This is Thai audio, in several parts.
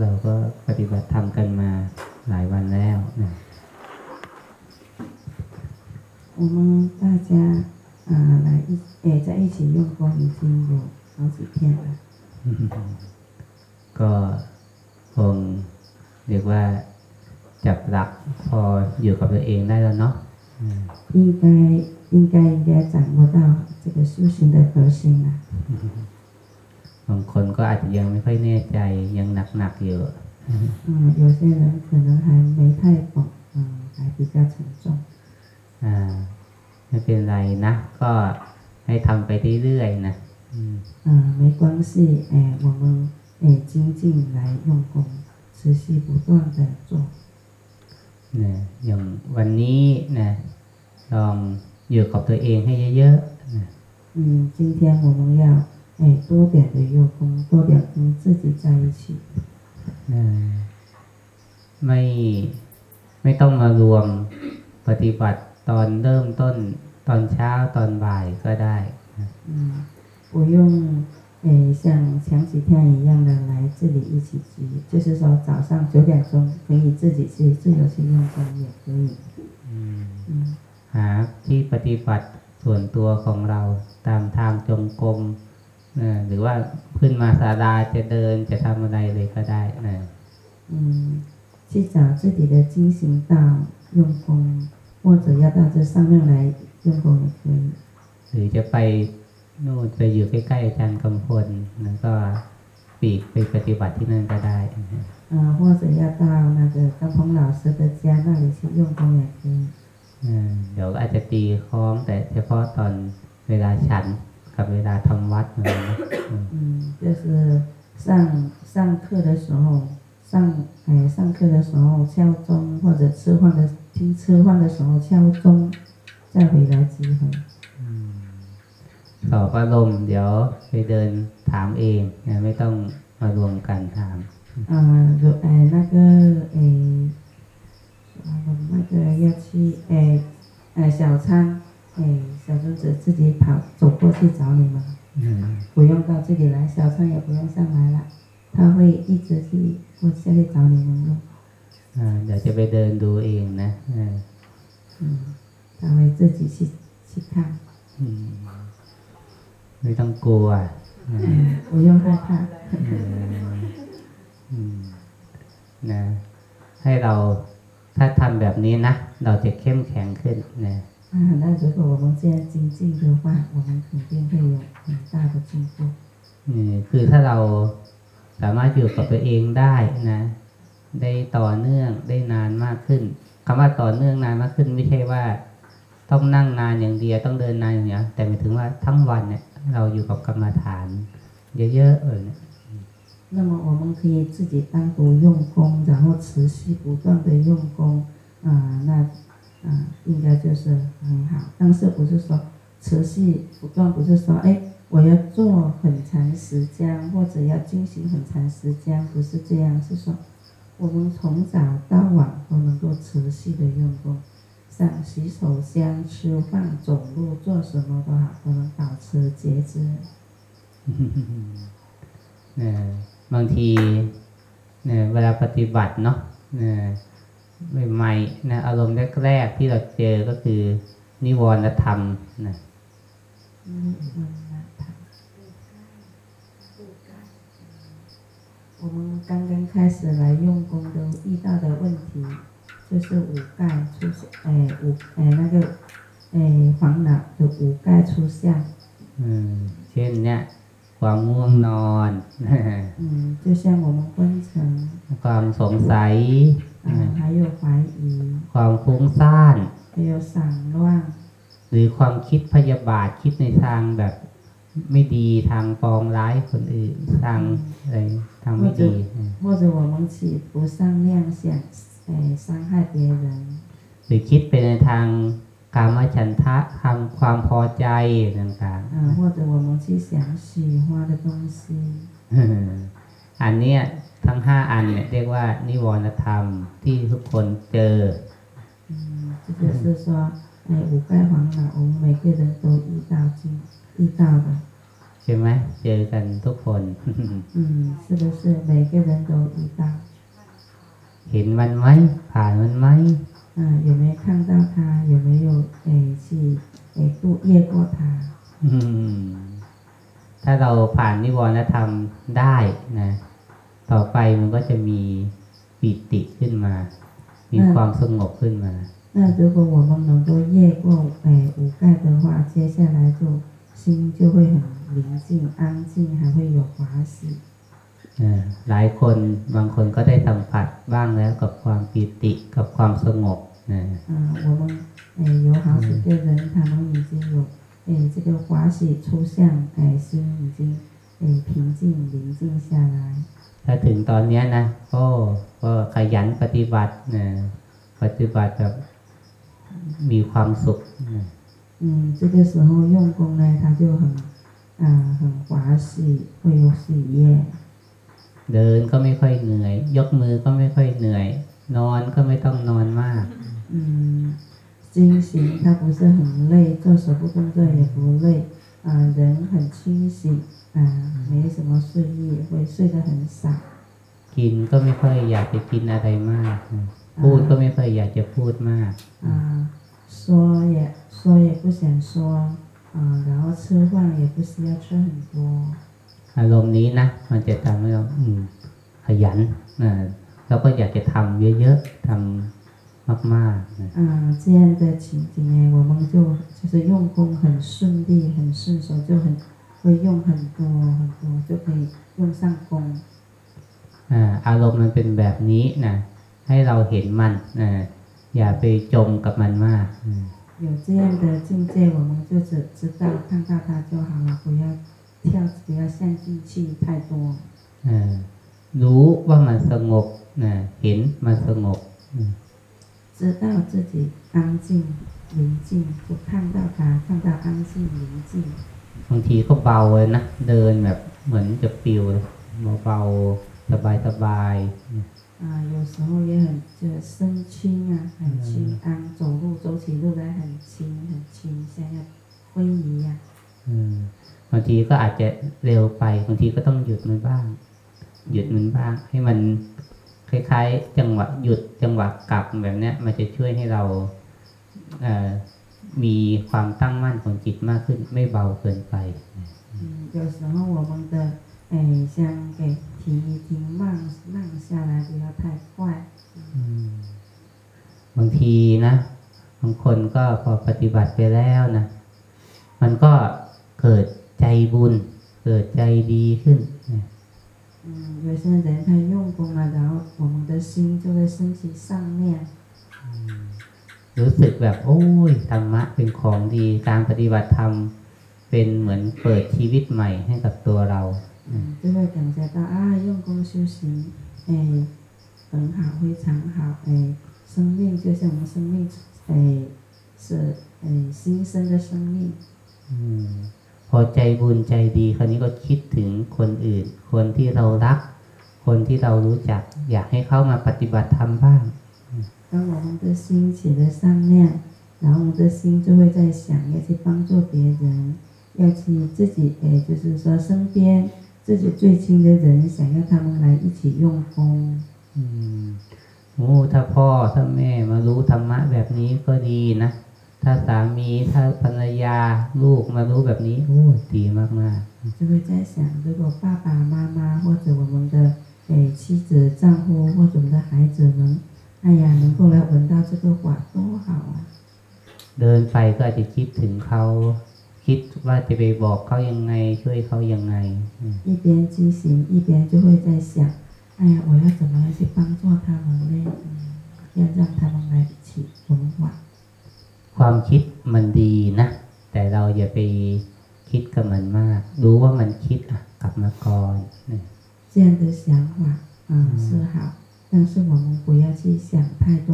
เราก็ปฏิบัติธรรมกันมาหลายวันแล้วนะ 我们大家啊、来一诶在一起用功已经有好几天了， ก็คงเรียกว่าจับหลักพออยู่กับตัวเองได้แล้วเนาะอืม 应该应该应该掌握到这个修行的核心了。 บางคนก็อาจจะยังไม่ค่อยแน่ใจยังหนักๆอยู่ 嗯，有些人可能还没太懂，嗯，还比较沉重。 อ่าไม่เป็นไรนะ ก็ให้ทำไปเรื่อยๆนะอืม 嗯，没关系，哎，我们哎精进来用功，持续不断的做。 นะอย่างวันนี้นะลองอยู่กับตัวเองให้เยอะๆนะ 嗯，今天我们要 哎多点的用功，多点跟自己在一起。 นะไม่ไม่ต้องมารวมปฏิบัติตอนเริ่มต้นตอนเช้าตอนบ่ายก็ได้นะ 嗯，不用诶像前几天一样的来这里一起集，就是说早上九点钟可以自己去自由去用功也可以。 อืม 嗯 หาที่ปฏิบัติส่วนตัวของเราตามทางจงกรม นะหรือว่าขึ้นมาศาลาจะเดินจะทำอะไรเลยก็ได้นะ 嗯，去找自己的精行道用功，或者要到这上面来用功也可以。 หรือจะไปนู่นไปอยู่ใกล้ๆอาจารย์กำพลแล้วก็ปีกไปปฏิบัติที่นั่นก็ได้นะ 啊、或者要到那个高鹏老师的家那里去用功也可以。 อืมเดี๋ยวอาจจะตีคล้องแต่เฉพาะตอนเวลาฉัน กับเวลาทำวัดนะอืม 嗯，就是上上课的时候，上哎上课的时候敲钟，或者吃饭的听吃饭的时候敲钟，再回来集合。 สอบอารมณ์เดี๋ยวไปเดินถามเองนะไม่ต้องมารวมกันถาม 啊、有哎那个哎，我那个要去哎哎小仓哎 小珠子自己跑走过去找你们， อืม 不用到这里来，小仓也不用上来了，他会一直去过下去找你们用。 อ่าเดี๋ยวจะไปเดินดูเองนะอ่า 嗯，他会自己去去看， อืมไม่ต้องกลัวนะ 不用害怕。 อืมอืมนะให้เราถ้าทำแบบนี้นะ เราจะเข้มแข็งขึ้นนะ 啊，那如果我们这样精进的话，我们肯定会有很大的进步。 อืมคือถ้าเราสามารถอยู่กับตัวเองได้นะ ได้ต่อเนื่องได้นานมากขึ้นคำว่าต่อเนื่องนานมากขึ้น ไม่ใช่ว่า ต้องนั่งนานอย่างเดียวต้องเดินนานอย่างเดียวแต่หมายถึงว่าทั้งวันเนี่ย เราอยู่กับกรรมฐาน เยอะๆเออเนี่ย 那么我们可以自己单独用功，然后持续不断的用功，啊、那 啊、应该就是很好。但是不是说持续不断，不是说哎，我要做很长时间，或者要进行很长时间，不是这样，是说我们从早到晚都能够持续的用功。像洗手间、吃饭、走路、做什么都好，都能保持节制。 นะบางทีเนี่ยเวลาปฏิบัติเนาะนะ ใหม่ๆนะอารมณ์แรกๆที่เราเจอก็คือ นิวรณธรรมนะ 嗯嗯我们刚刚开始来用功都遇到的问题，就是五盖出现，哎五哎那个哎烦恼的五盖出现， อืมเช่นเนี่ยความง่วงนอน 嗯，就像我们昏沉 ความสงสัย 啊、还有怀疑， ความฟุ้งซ่าน 还有散乱， หรือความคิดพยาบาทคิดในทางแบบไม่ดีทางปองร้ายคนอื่นทางอะไรทางไม่ดีอืม 或者我们起不善念想，哎伤害别人， หรือคิดไปในทางกามฉันทะทางความพอใจต่าง 啊、或者我们去想喜欢的东西。 ๆ อันเนี้ย ทั้งห้าอันเนี่ยเรียกว่านิวรณธรรมที่ทุกคนเจอ 嗯，这就是说，哎，五盖烦恼，我们每个人都遇到经遇到的。 เ ช่ไหมเจอกันทุกคน 嗯，是不是每个人都遇到？ เห็นมันไหมผ่านมันไหม 啊，有没有看到他？有没有诶去诶度越过他？ อืมถ้าเราผ่านนิวรณธรรมได้นะ ต่อไปมันก็จะมีปิติขึ้นมา มีความสงบขึ้นมา 那如果我们能够越过诶五盖的话，接下来就心就会很宁静、安静，还会有欢喜。 เออหลายคนบางคนก็ได้สัมผัสบ้างแล้วกับความปิติกับความสงบนะ 啊，我们诶有好几个人，他们已经有诶这个欢喜出现，诶心已经诶平静宁静下来。 ถ้าถึงตอนเนี้ยนะก็ก็ขยันปฏิบัตินะปฏิบัติแบบมีความสุขนะ 嗯，这个时候用功呢，他就很啊很欢喜，会有喜悦。 เดินก็ไม่ค่อยเหนื่อย ยกมือก็ไม่ค่อยเหนื่อย นอนก็ไม่ต้องนอนมาก 嗯，精行它不是很累，做手部动作也不累， 啊、人很清醒，啊、没什么睡意，会睡得很少， กินก็ไม่ค่อยอยากจะกินอะไรมากนะพูดก็ไม่ค่อยอยากจะพูดมาก 啊、说也说也不想说，啊、然后吃饭也不需要吃很多， อารมณ์นี้นะ มันจะทำให้เราอืมขยันนะเราก็อยากจะทำเยอะๆทำ มากๆอ่า这样的情景呢我们就就是用功很顺利很顺手就很会用很多很多就可以用上功อ่าอารมณ์มันเป็นแบบนี้นะให้เราเห็นมันนะอย่าไปจมกับมันมาก有这样的境界我们就只知道看到它就好了不要跳不要陷进去太多อ่ารู้ว่ามันสงบนะเห็นมันสงบ อืม 知道自己安静、宁静，不看到它，看到安静、宁静。 บางทีก็เบาเลยนะเดินแบบเหมือนจะปิวเลยเบาๆสบายๆอืม 啊，有时候也很就身轻啊，很轻安，走路走起路来很轻很轻，像要飞一样。 อืมบางทีก็อาจจะเร็วไปบางทีก็ต้องหยุดมันบ้าง หยุดมันบ้าง ให้มัน คล้ายๆ จังหวะหยุดจังหวะกลับแบบเนี้ย มันจะช่วยให้เราเอ่อมีความตั้งมั่นของจิตมากขึ้น ไม่เบาเกินไป 嗯，有时候我们的哎，像给停一停，慢慢下来，不要太快。 อืมบางทีนะบางคนก็พอปฏิบัติไปแล้วนะ มันก็เกิดใจบุญ เกิดใจดีขึ้นนะ 嗯，有些人他用功了，然后我们的心就会升起上面， รู้สึกแบบโอ้ยธรรมะเป็นของดี การปฏิบัติธรรมเป็นเหมือนเปิดชีวิตใหม่ให้กับตัวเรา 嗯，就会感觉到啊，用功修行，哎，很好，非常好，哎，生命就像我们生命，哎，是哎新生的生命， อม พอใจบุญใจดี คราวนี้ก็คิดถึงคนอื่น คนที่เรารัก คนที่เรารู้จัก อยากให้เขามาปฏิบัติธรรมบ้าง 当我们的心起了善念，然后我们的心就会在想要去帮助别人，要去自己，哎，就是说身边自己最亲的人，想要他们来一起用功。 อืมโอ้ถ้าพ่อถ้าแม่มารู้ธรรมะแบบนี้ก็ดีนะ ถ้าสามีถ้าภรรยาลูกมารู้แบบนี้โอ้ดีมากมาก 就会在想，如果爸爸妈妈或者我们的诶妻子、丈夫或者我们的孩子们，哎呀，能够来闻到这个法，多好啊！ ๆเดินไปก็อาจจะคิดถึงเขา คิดว่าจะไปบอกเขายังไง ช่วยเขายังไงอืม 一边进行，一边就会在想，哎呀，我要怎么样去帮助他们呢？嗯，要让他们来一起闻法。 ความคิดมันดีนะ แต่เราอย่าไปคิดกับมันมาก รู้ว่ามันคิดอ่ะกลับมาก่อนนะ 这样的想法，嗯，是好，但是我们不要去想太多，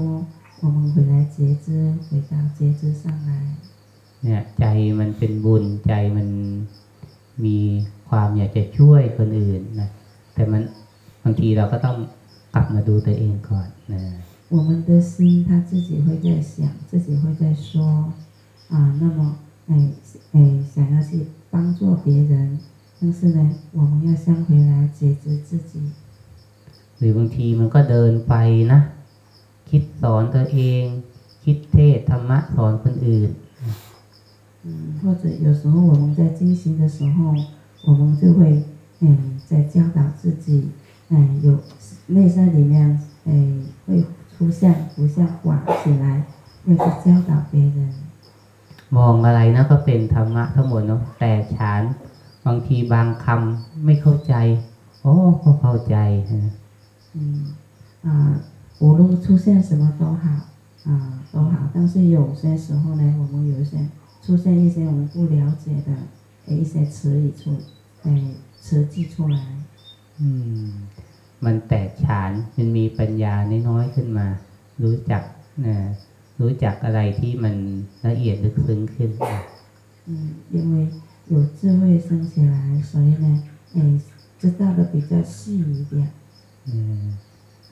我们回来觉知，回到觉知上来。 เนี่ยใจมันเป็นบุญใจมันมีความอยากจะช่วยคนอื่นนะแต่มันบางทีเราก็ต้องกลับมาดูตัวเองก่อนนะ 我们的心他自己会在想，自己会在说，啊，那么，哎哎，想要去帮助别人， 但是呢，我们要先回来觉知自己。 หรือบางทีมันก็เดินไปนะ คิดสอนตัวเอง คิดเทศธรรมะสอนคนอื่น 嗯，或者有时候我们在进行的时候，我们就会嗯在教导自己，嗯有内在里面哎会 出现不像挂起来，要去教导别人。 มองอะไรนะก็เป็นธรรมะทั้งหมดเนาะแต่ฉานบางทีบางคำไม่เข้าใจ โอ้ก็เข้าใจนะ 嗯啊，无论出现什么都好啊都好，但是有些时候呢，我们有一些出现一些我们不了解的诶一些词语出诶词句出来。 อื ม มันแตกฉานมันมีปัญญาน้อยๆขึ้นมา รู้จักนะรู้จักอะไรที่มันละเอียดลึกซึ้งขึ้นนะ 嗯，因为有智慧升起来，所以呢，诶，知道的比较细一点。 อืม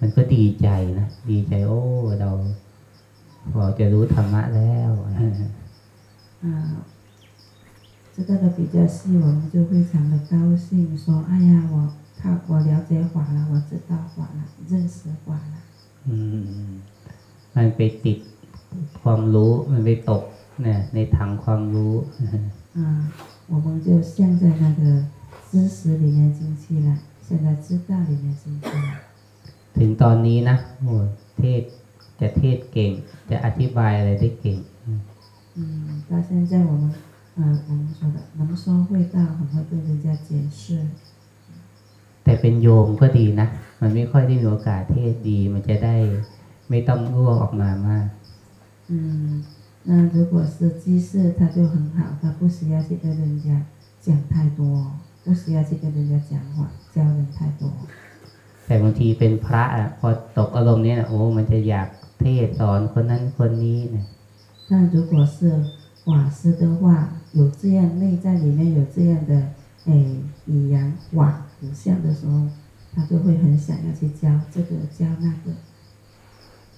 มันก็ดีใจนะ ดีใจโอ้ เราพอจะรู้ธรรมะแล้ว 啊，知道的比较细，我们就非常的高兴，说：“哎呀，我 靠，我了解法了，我知道法了，认识法了。 อืมมันไปติดความรู้ มันไปตกเนี่ยในถังความรู้ ”啊，我们就陷在那个知识里面进去了，现在知道里面进去了。 ถึงตอนนี้นะโอ้เทศจะเทศเก่ง จะอธิบายอะไรได้เก่ง 嗯，到现在我们，呃，我们说的能说会道，很会跟人家解释。 แต่เป็นโยมก็ดีนะ มันไม่ค่อยได้มีโอกาสเทศดี มันจะได้ไม่ต้องรั่วออกมามาก 嗯，那如果是居士，他就很好，他不需要去跟人家讲太多，不需要去跟人家讲话，教人太多。 แต่บางทีเป็นพระอ่ะพอตกอารมณ์เนี้ยนะโอ้ มันจะอยากเทศสอนคนนั้นคนนี้นะ 那如果是法师的话，有这样内在里面有这样的诶语言法 图像的时候，他就会很想要去教这个教那个。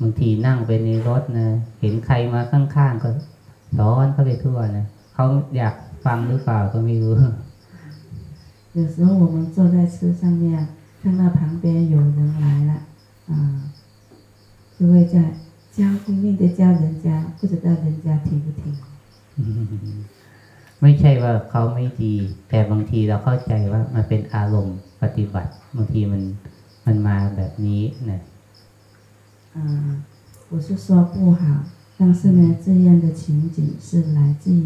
บางทีนั่งไปในรถนะ เห็นใครมาข้างๆก็สอนเข้าไปทั่วนะเขาอยากฟังหรือเปล่าก็ไม่รู้ 有时候我们坐在车上面，看到旁边有人来了，啊、就会在教拼命的教人家，不知道人家听不听。 ไม่ใช่ว่าเขาไม่ดี แต่บางทีเราเข้าใจว่ามันเป็นอารมณ์ปฏิบัติ บางทีมันมันมาแบบนี้นะ 啊、不是说不好，但是呢，这样的情景是来自于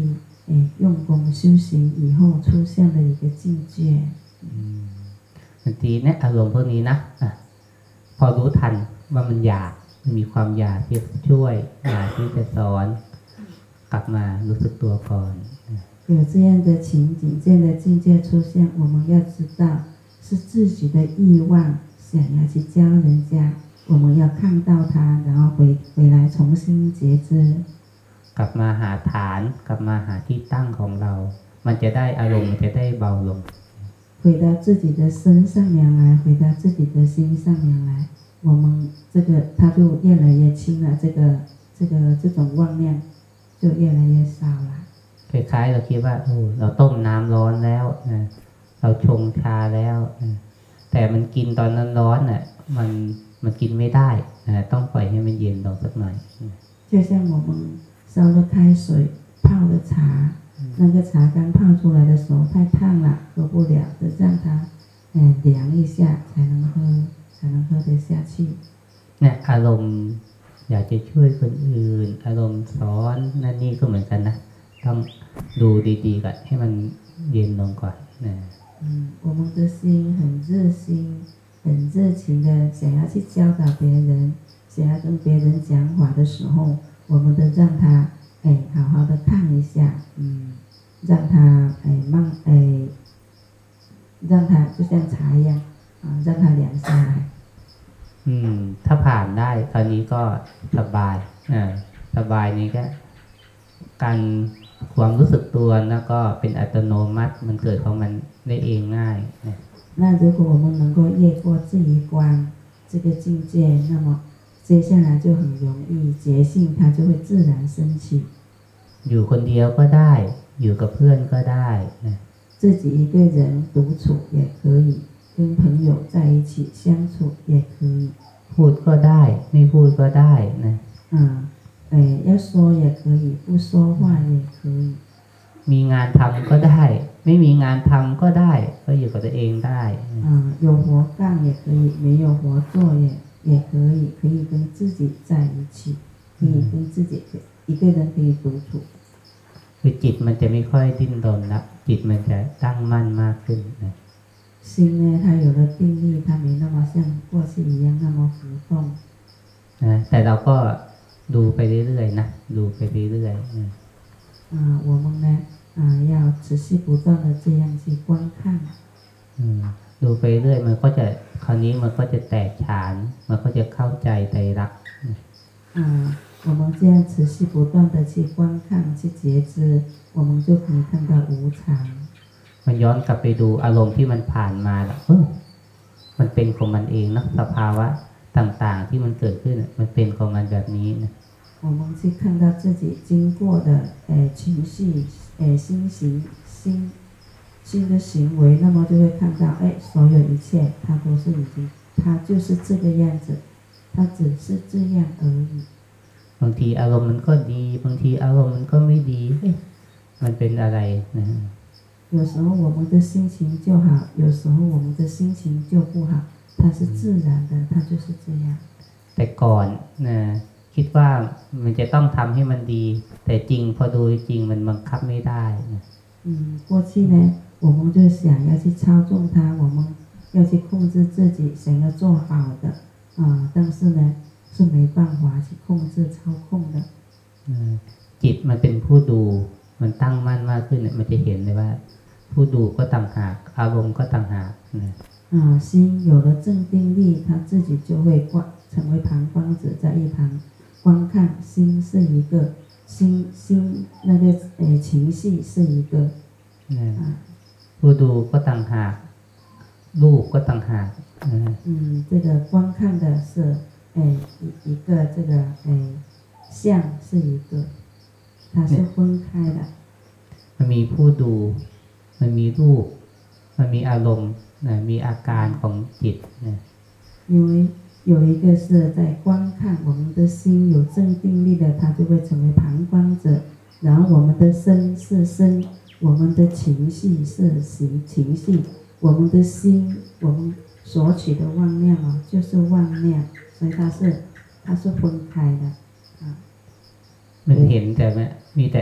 诶用功修行以后出现的一个境界。 บางทีเนี่ยอารมณ์พวกนี้นะอะพอรู้ทันว่ามันอยากมันมีความอยากที่จะช่วย อยากที่จะสอน กลับมารู้สึกตัวก่อน 有这样的情景，这样的境界出现，我们要知道是自己的欲望想要去教人家，我们要看到它，然后回回来重新觉知， กลับมาหาฐาน กลับมาหาที่ตั้งของเรา มันจะได้อารมณ์มันจะได้เบาลง 回到自己的身上面来，回到自己的心上面来，我们这个它就越来越轻了，这个这个这种妄念就越来越少了。 คล้ายๆเราคิดว่าโอ้เราต้มน้ำร้อนแล้วนะเราชงชาแล้วนะแต่มันกินตอนนั้นร้อนน่ะ มันมันกินไม่ได้นะต้องปล่อยให้มันเย็นลงสักหน่อยนะ 就像我们烧了开水泡的茶，那个茶刚泡出来的时候太烫了，喝不了，得让它嗯凉一下才能喝，才能喝得下去。 เนี่ยอารมณ์อยากจะช่วยคนอื่น อารมณ์สอนนั่นนี่ก็เหมือนกันนะ ต้องดูดีๆก่อนให้มันเย็นลงก่อนนะ 嗯，我们的心很热心，很热情的想要去教导别人，想要跟别人讲法的时候，我们都让他哎好好的看一下，嗯，让他哎慢哎，让他就像茶一样啊，让他凉下来。 อืม ถ้าผ่านได้คราวนี้ก็สบายอ่าสบายนี้ก็ การ ความรู้สึกตัวแล้วก็เป็นอัตโนมัติ มันเกิดของมันได้เองง่ายนะ 那如果我们能够越过这一关，这个境界，那么接下来就很容易觉性，它就会自然升起。 อยู่คนเดียวก็ได้ อยู่กับเพื่อนก็ได้นะ 自 自己一个人独处也可以，跟朋友在一起相处也可以。 พูดก็ได้ ไม่พูดก็ได้นะ 啊， 哎，要说也可以，不说话也可以。 มีงานทำก็ได้ ไม่มีงานทำก็ได้ ก็อยู่กับตัวเองได้นะ 啊，有活干也可以，没有活做也也可以，可以跟自己在一起，可以跟自己一个人可以独处。 คือจิตมันจะไม่ค่อยดิ้นรนละจิตมันจะตั้งมั่นมากขึ้นนะ 心呢，它有了定力，它没那么像过去一样那么浮动。 นะแต่เราก็ ดูไปเรื่อยๆนะดูไปเรื่อยๆนะ 啊，我们呢，啊，要持续不断的这样去观看。 อืมดูไปเรื่อยมันก็จะคราวนี้มันก็จะแตกฉาน มันก็จะเข้าใจใจรัก 啊，我们这样持续不断的去观看、去觉知，我们就可以看到无常。 มันย้อนกลับไปดูอารมณ์ที่มันผ่านมาแล้วเออมันเป็นของมันเองเนอะสภาวะต่างๆ ที่มันเกิดขึ้นน่ะมันเป็นของมันแบบนี้นะ 我们去看到自己经过的诶情绪、诶心行、心心的行为，那么就会看到，哎，所有一切它都是已经，它就是这个样子，它只是这样而已。 บางทีอารมณ์มันก็ดี บางทีอารมณ์มันก็ไม่ดีเอ๊ะมันเป็นอะไรนะ 有时候我们的心情就好，有时候我们的心情就不好，它是自然的，它就是这样。 แต่ก่อนนะ คิดว่ามันจะต้องทำให้มันดี แต่จริงพอดูจริงมันบังคับไม่ได้นะ 嗯，过去呢，我们就想要去操纵它，我们要去控制自己，想要做好的啊、但是呢，是没办法去控制、操控的。 อืมจิตมันเป็นผู้ดู มันตั้งมั่นมากขึ้นเนี่ยมันจะเห็นเลยว่า ผู้ดูก็ต่างหาก อารมณ์ก็ต่างหากนะ 啊，心有了正定力，他自己就会观成为旁观者，在一旁 观看。心是一个心心那个诶情绪是一个 นะ 啊， ผู้ดูก็ต่างหาก รูปก็ต่างหากนะ 嗯，这个观看的是诶一一个这个诶相是一个，它是分开的。 มันมีผู้ดู มันมีรูป มันมีอารมณ์นะมีอาการของจิตนะ 因为 有一个是在观看，我们的心有正定力的，它就会成为旁观者；然后我们的身是身，我们的情绪是情情绪，我们的心，我们所取的妄量啊，就是妄量，所以它是它是分开的啊。 มันเห็นแต่ว่ามีแต่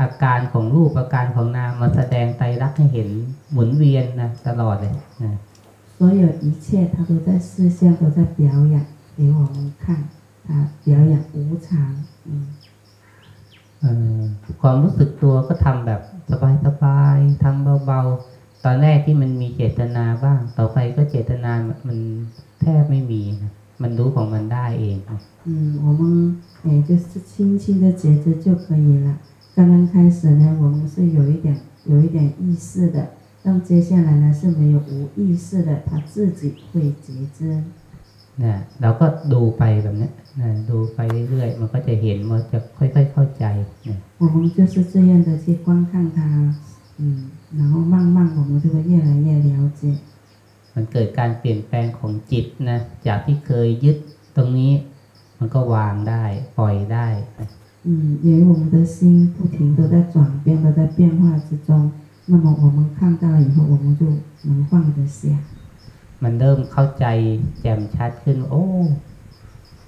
อาการของรูปอาการของนามมาแสดงไตรลักษณ์ให้เห็นหมุนเวียนนะตลอดเลยนะ 所有一切，它都在视相，都在表演给我们看，它表演无常，嗯。 เออความรู้สึกตัวก็ทำแบบสบายๆทำเบาๆ ตอนแรกที่มันมีเจตนาบ้าง ต่อไปก็เจตนามันแทบไม่มีนะมันรู้ของมันได้เองนะ 嗯，我们诶就是轻轻的觉知就可以了。刚刚开始呢，我们是有一点有一点意识的， 但接下来呢是没有无意识的，他自己会觉知。 นะเราก็ดูไปแบบเนี้ยนะดูไปเรื่อยๆ มันก็จะเห็นมันจะค่อยๆเข้าใจนะ 我们就是这样的去观看它，嗯，然后慢慢我们就会越来越了解。 มันเกิดการเปลี่ยนแปลงของจิตนะ จากที่เคยยึดตรงนี้ มันก็วางได้ ปล่อยได้นะ 嗯，因为我们的心不停的在转变，都在变化之中， 那么我们看到了以后，我们就能放得下。 มันเริ่มเข้าใจแจ่มชัดขึ้น โอ้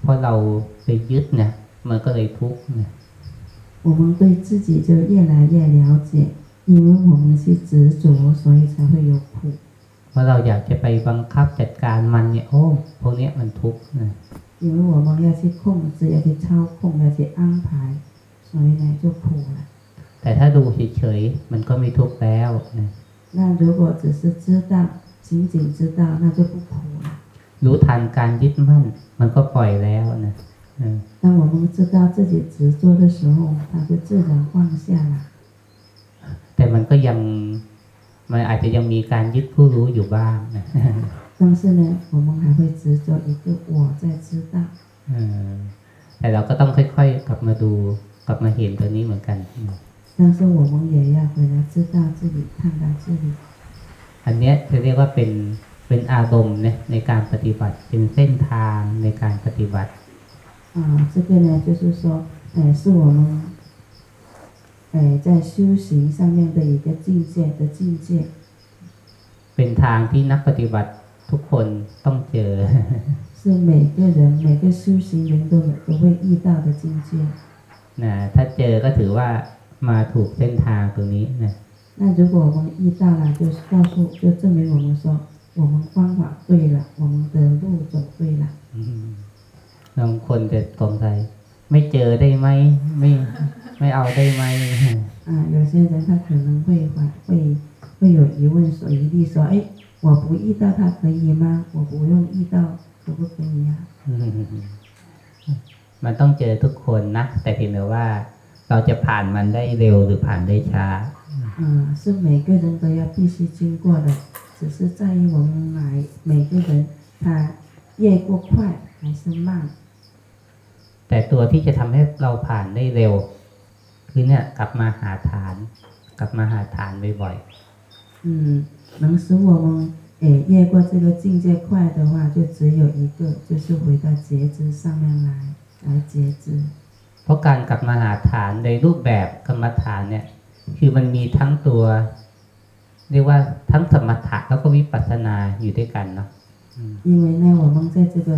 เพราะเราไปยึดเนี่ยมันก็เลยทุกข์นะ 我们对自己就越来越了解，因为我们去执着，所以才会有苦。 เพราะเราอยากจะไปบังคับจัดการมันเนี่ย โอ้พวกเนี้ยมันทุกข์นะ 因为我们要去控制，要去操控，要去安排，所以呢就苦了。 แต่ถ้าดูเฉยๆมันก็ไม่ทุกข์แล้วนะ 那如果只是知道，仅仅知道，那就不苦了。 รู้ทันการยึดมั่น มันก็ปล่อยแล้วนะเออ 当我们知道自己执着的时候，它就自然放下了。 แต่มันก็ยัง มันอาจจะยังมีการยึดผู้รู้อยู่บ้างนะ 但是呢，我们还会执着一个我在知道。 เออแต่เราก็ต้องค่อยๆ กลับมาดู กลับมาเห็นตัวนี้เหมือนกันอืม 但是我们也要回来知道自己看到自己 อันเนี้ยจะเรียกว่าเป็นเป็นอารมณ์เนี่ยในการปฏิบัติ เป็นเส้นทางในการปฏิบัติ 啊，这个呢，就是说，呃，是我们，呃，在修行上面的一个境界的境界， เป็นทางที่นักปฏิบัติทุกคนต้องเจอ 是每个人每个修行人都有都会遇到的境界。 นะถ้าเจอก็ถือว่า มาถูกเส้นทางตรงนี้นะ 那如果我们遇到了，就是告诉，就证明我们说，我们方法对了，我们的路走对了。 อืมบางคนจะสงสัยไม่เจอได้ไหมไม่ไม่เอาได้ไหม 啊，有些人他可能会怀会会有疑问说疑虑说，哎，我不遇到他可以吗？我不用遇到可不可以呀、 อืมมันต้องเจอทุกคนนะ แต่เพียงแต่ว่า เราจะผ่านมันได้เร็วหรือผ่านได้ช้า 啊？是每个人都要必须经过的，只是在于我们来每个人他越过快还是慢。 แต่ตัวที่จะทำให้เราผ่านได้เร็ว คือเนี่ยกลับมาหาฐาน กลับมาหาฐานบ่อย 嗯，能使我们诶越过这个境界快的话，就只有一个，就是回到觉知上面来，来觉知。 ๆ เพราะการกลับมาหาฐานในรูปแบบกรรมฐานเนี่ย คือมันมีทั้งตัว เรียกว่าทั้งสมถะแล้วก็วิปัสสนาอยู่ด้วยกันเนาะอืม 因为呢，我们在这个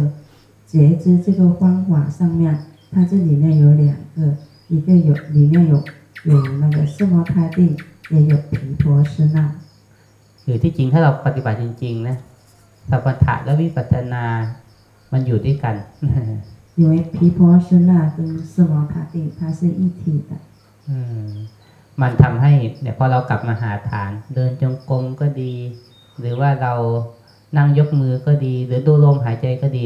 觉知这个方法上面，它这里面有两个，一个有里面有有那个四摩他定，也有毗婆舍那。 คือที่จริงถ้าเราปฏิบัติจริงๆนะสมถะและวิปัสสนา มันอยู่ด้วยกัน 因为毗婆舍那跟四摩他定它是一体的， อืมมันทำให้เนี่ยพอเรากลับมาหาฐาน เดินจงกรมก็ดี หรือว่าเรานั่งยกมือก็ดี หรือดูลมหายใจก็ดี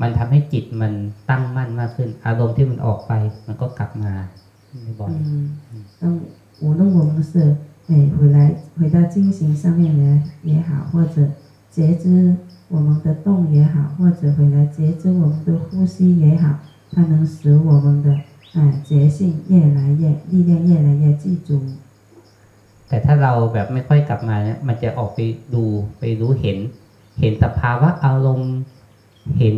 มันทำให้จิตมันตั้งมั่นมากขึ้น อารมณ์ที่มันออกไป มันก็กลับมาบ่อย 嗯，当无论我们是哎回来回到进行上面来也好，或者觉知 我们的动也好，或者回来觉知我们的呼吸也好，它能使我们的哎觉性越来越力量越来越具足。 แต่ถ้าเราแบบไม่ค่อยกลับมาเนี่ยมันจะออกไปดูไปรู้เห็น เห็นสภาวะอารมณ์เห็น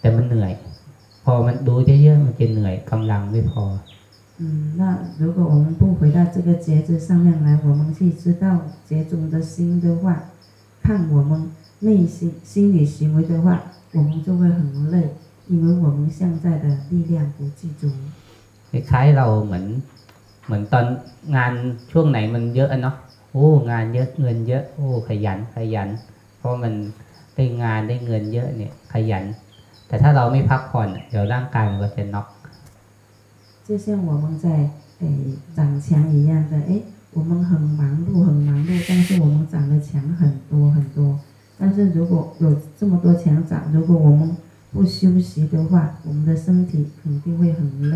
แต่มันเหนื่อย พอมันดูเยอะๆมันจะเหนื่อยกำลังไม่พอ 嗯，那如果我们不回到这个觉知上面来，我们去知道觉中的心的话，看我们 内心心理行为的话，我们就会很累，因为我们现在的力量不具足。 คล้ายๆเราเหมือน เหมือนตอนงานช่วงไหนมันเยอะอะเนาะโอ้งานเยอะเงินเยอะ โอ้ขยันขยัน เพราะมันได้งานได้เงินเยอะเนี่ย ขยัน แต่ถ้าเราไม่พักผ่อนเดี๋ยวร่างกายมันก็จะน็อก 就像我们在诶长墙一样的，诶，我们很忙碌，很忙碌，但是我们长的墙很多很多。 但是如果有这么多墙长，如果我们不休息的话，我们的身体肯定会很累。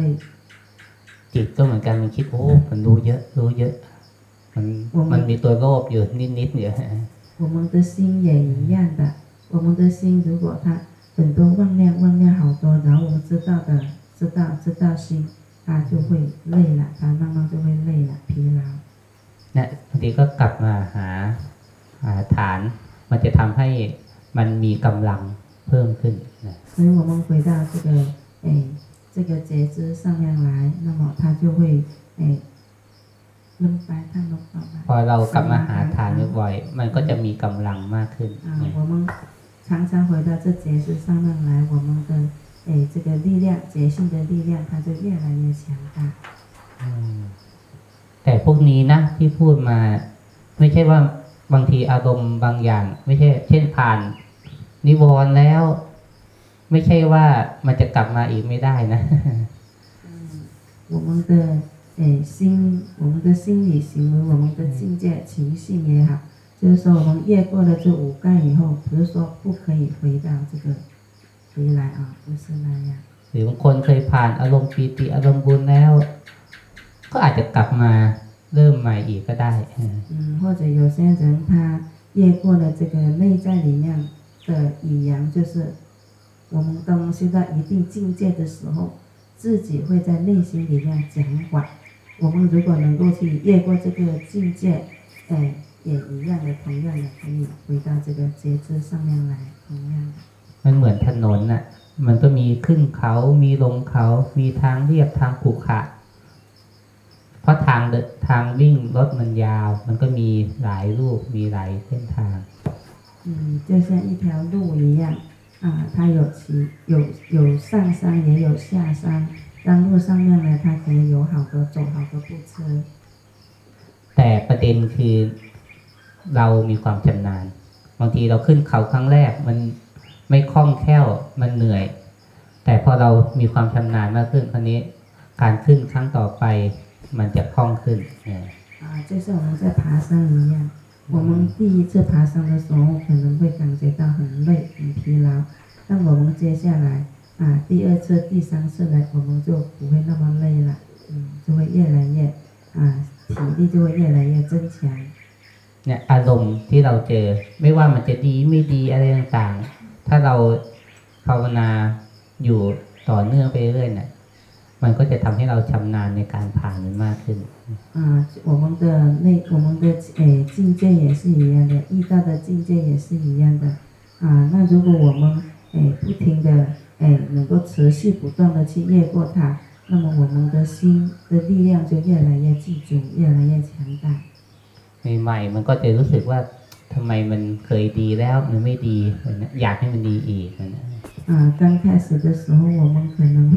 จิตก็เหมือนกันมันคิดโอ้มันรู้เยอะ รู้เยอะ มันมันมีตัวโลภอยู่นิดๆเดียว 我们的心也一样的，我们的心如果它很多妄念，妄念好多，然后我们知道的，知道知道心，它就会累了，它慢慢就会累了，疲劳。 เนี่ยบางทีก็กลับมาหาหาฐาน มันจะทำให้มันมีกำลังเพิ่มขึ้นนะ 所以我们回到这个哎这个觉知上面来，那么它就会哎ลงไปท่านลงต่อไป พอเรากลับมาหาฐานบ่อยๆมันก็จะมีกำลังมากขึ้น 啊，我们常常回到这觉知上面来，我们的哎这个力量，觉性的力量，它就越来越强大。 อืมแต่พวกนี้นะที่พูดมา ไม่ใช่ว่า บางทีอารมณ์บางอย่าง ไม่ใช่ เช่นผ่าน นิวรณ์แล้ว ไม่ใช่ว่ามันจะกลับมาอีกไม่ได้นะ 我们的诶心，我们的心理行为，我们的境界、情性也好，就是说我们越过了这五盖以后，不是说不可以回到这个回来啊，不是那样。 หรือบางคนเคยผ่านอารมณ์ปีติอารมณ์บุญแล้ว ก็อาจจะกลับมา เริ่มใหม่อีกก็ได้เออ 嗯，或者有些人他越过了这个内在里面的语言，就是我们当修到一定境界的时候，自己会在内心里面讲法，我 我们如果能够去越过这个境界，哎，也一样的，同样的可以回到这个觉知上面来，同样的。 มันเหมือนถนนน่ะ มันก็มีขึ้นเขา มีลงเขา มีทางเรียบทางขรุขระ เพราะทางเดินทางวิ่งรถมันยาว มันก็มีหลายรูป มีหลายเส้นทาง 嗯，就像一条路一样啊，它有起有有上山也有下山，但路上面呢，它可以有好的走好的步车。 แต่ประเด็นคือเรามีความชำนาญ บางทีเราขึ้นเขาครั้งแรก มันไม่คล่องแคล่ว มันเหนื่อย แต่พอเรามีความชำนาญมากขึ้นคราวนี้ การขึ้นครั้งต่อไป มันจะคล่องขึ้นเนี่ย 啊，就像我们在爬山一样，我们第一次爬山的时候可能会感觉到很累、很疲劳，但我们接下来啊，第二次、第三次来，我们就不会那么累了，嗯，就会越来越啊，体力就会越来越增强。 เนี่ยอารมณ์ที่เราเจอ ไม่ว่ามันจะดีไม่ดีอะไรต่างๆ ถ้าเราภาวนาอยู่ต่อเนื่องไปเรื่อยๆเนี่ย มันก็จะทำให้เราชำนาญในการผ่านมันมากขึ้น 啊，我们的那我们的诶境界也是一样的，遇到的境界也是一样的啊。那如果我们诶不停的诶能够持续不断的去越过它，那么我们的心的力量就越来越具足，越来越强大。 ใหม่ๆมันก็จะรู้สึกว่าทำไมมันเคยดีแล้วมันไม่ดีอะไรเงี้ยอยากให้มันดีอีกอะไรเงี้ย 啊，刚开始的时候，我们可能会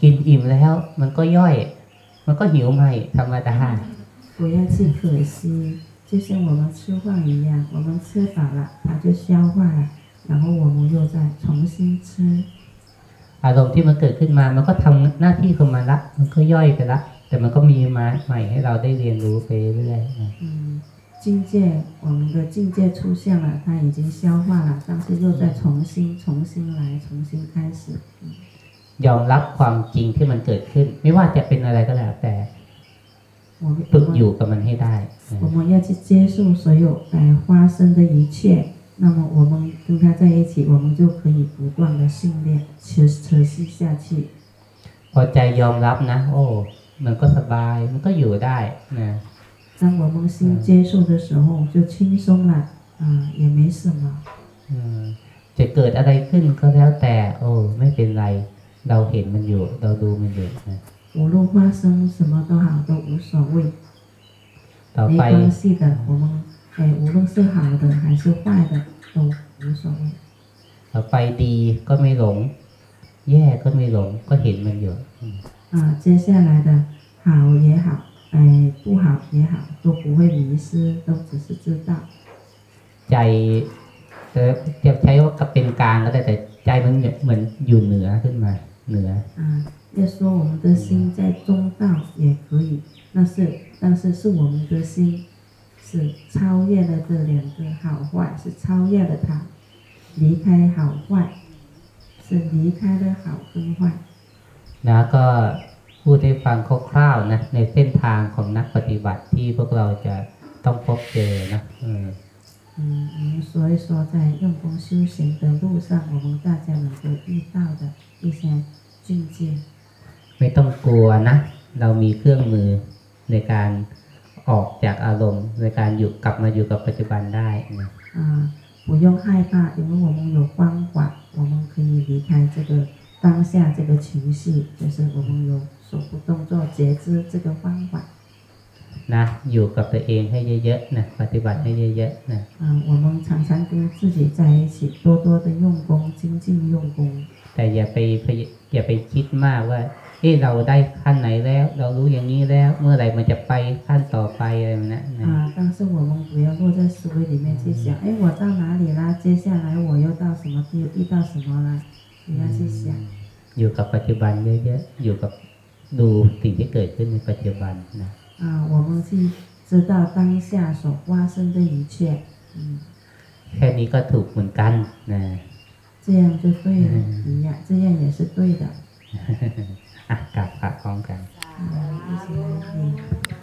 กินอิ่มแล้ว มันก็ย่อย มันก็หิวใหม่ธรรมดา 不要去可惜，就像我们吃饭一样，我们吃饱了，它就消化了，然后我们又再重新吃。 อารมณ์ที่มันเกิดขึ้นมา มันก็ทำหน้าที่ของมันละ มันก็ย่อยไปละ แต่มันก็มีมาใหม่ให้เราได้เรียนรู้ไปเรื่อยๆนะ 嗯，境界，我们的境界出现了，它已经消化了，但是又再重新、重新来，重新开始。嗯 ยอมรับความจริงที่มันเกิดขึ้น ไม่ว่าจะเป็นอะไรก็แล้วแต่ 我们 ฝึก 我 อ 们 ยู่กับมันให้ได้นะ 我们要去接受所有呃发生的一切，那么我们跟他在一起，我们就可以不断的训练，持持续下去。 พอใจยอมรับนะ โอ้ มันก็สบาย มันก็อยู่ได้นะ 当我们心接受的时候，就轻松了，啊、也没什么。 อืมจะเกิดอะไรขึ้นก็แล้วแต่ โอ้ ไม่เป็นไร เราเห็นมันอยู่ เราดูมันอยู่นะ 无论发生什么都好，都无所谓， ต่อ 没 ไป 关系的。我们哎，无论是好的还是坏的，都无所谓。 ต่อไปดีก็ไม่หลง แย่ก็ไม่หลง ก็เห็นมันอยู่อืม 啊，接下来的好也好，哎，不好也好，都不会迷失，都只是知道。 ใจจะจะใช้ว่าเป็นกลางก็ได้แต่ใจมันเหมือนอยู่เหนือขึ้นมา เหนือ 啊，要说我们的心在中道也可以，那是但是是我们的心是超越了这两个好坏，是超越了它，离开好坏，是离开了好跟坏。 นะก็พูดให้ฟังคร่าวๆนะในเส้นทางของนักปฏิบัติที่พวกเราจะต้องพบเจอนะเออ 嗯，我们说一说在用功修行的路上，我们大家能够遇到的 一些境界。 ไม่ต้องกลัวนะ เรามีเครื่องมือในการออกจากอารมณ์ ในการอยู่กลับมาอยู่กับปัจจุบันได้นะ 啊，不用害怕，因为我们有方法，我们可以离开这个当下这个情绪，就是我们有手部动作觉知这个方法。 นะอยู่กับตัวเองให้เยอะๆนะปฏิบัติให้เยอะๆนะ 啊，我们常常跟自己在一起，多多的用功，精进用功。 แต่อย่าไปพยอย่าไปคิดมากว่าเอ้เราได้ขั้นไหนแล้ว เรารู้อย่างนี้แล้ว เมื่อไหร่มันจะไปขั้นต่อไปอะไรแบบนั้นนะ 啊，但是我们不要落在思维里面去想，哎，我到哪里啦？接下来我又到什么地，遇到什么啦？不要去想。 อยู่กับปัจจุบันเยอะๆ อยู่กับดูสิ่งที่เกิดขึ้นในปัจจุบันนะ 啊， 啊，我们去知道当下所发生的一切，嗯， แค่นี้ก็ถูกเหมือนกันนะ 这样就对了，一样，这样也是对的。 อ่ะกลับพระพร้อมกัน 啊，一起来听。